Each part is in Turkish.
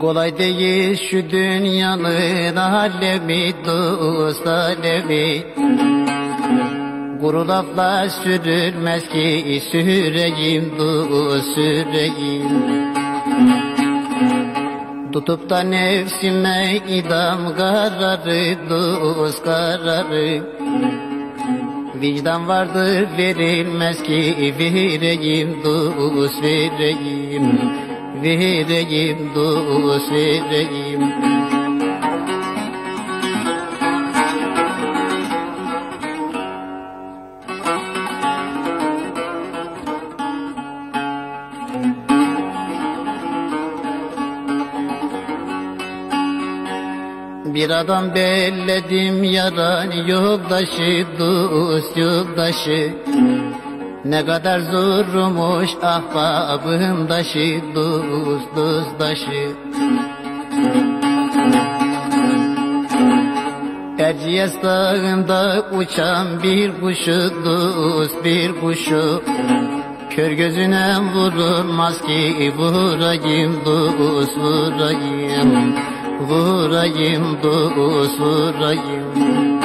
Kolay değil şu dünyanın alemi dost alemi. Kuru laflar sürülmez ki süreyim dost süreyim. Tutup da nefsime idam kararı dost kararı. Vicdan vardır verilmez ki vereyim dost vereyim Vereyim dost vereyim Bir adam belledim yaran yoldaşı dost yoldaşı Ne kadar zormuş ahbabın daşı dost dost daşı. Erciyes dağında uçan bir kuşu dost bir kuşu. Kör gözüne vurulmaz ki vurayım dost vurayım. Vurayım dost vurayım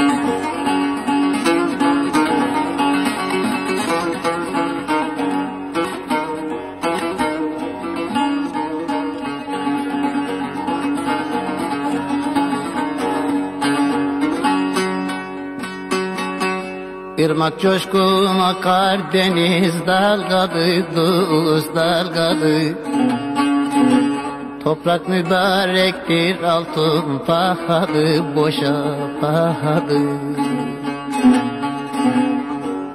Irmak coşkun akar deniz dalgalı dost dalgalı. Toprak mübarektir altın pahalı boşa pahalı.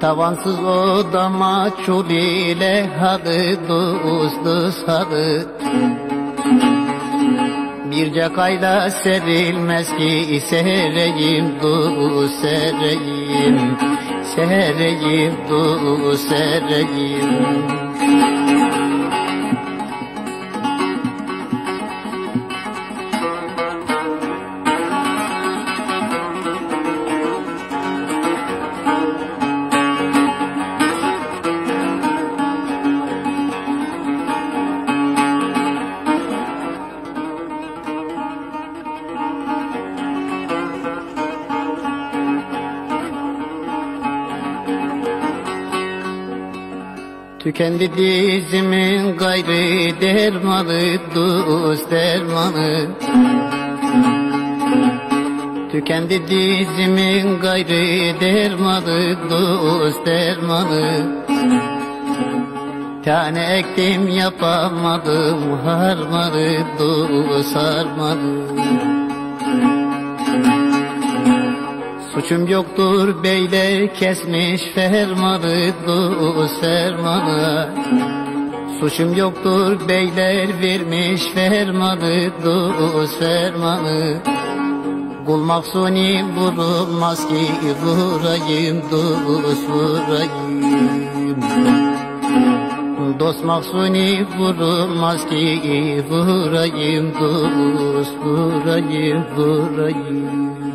Tavansız odama çul ile halı dost dost halı. Bir cakayla serilmez ki sereyim dost sereyim Sereyim dost sereyim Tükendi dizimin gayrı dermanı dost dermanı. Tükendi dizimin gayrı dermanı dost dermanı. Tane ektim yapamadım harmanı dost harmanı Suçum yoktur beyler kesmiş fermanı dost fermanı Suçum yoktur beyler vermiş fermanı dost fermanı Kul mahzuni vurulmaz ki vurayım dost vurayım Dost mahzuni vurulmaz ki vurayım dost vurayım vurayım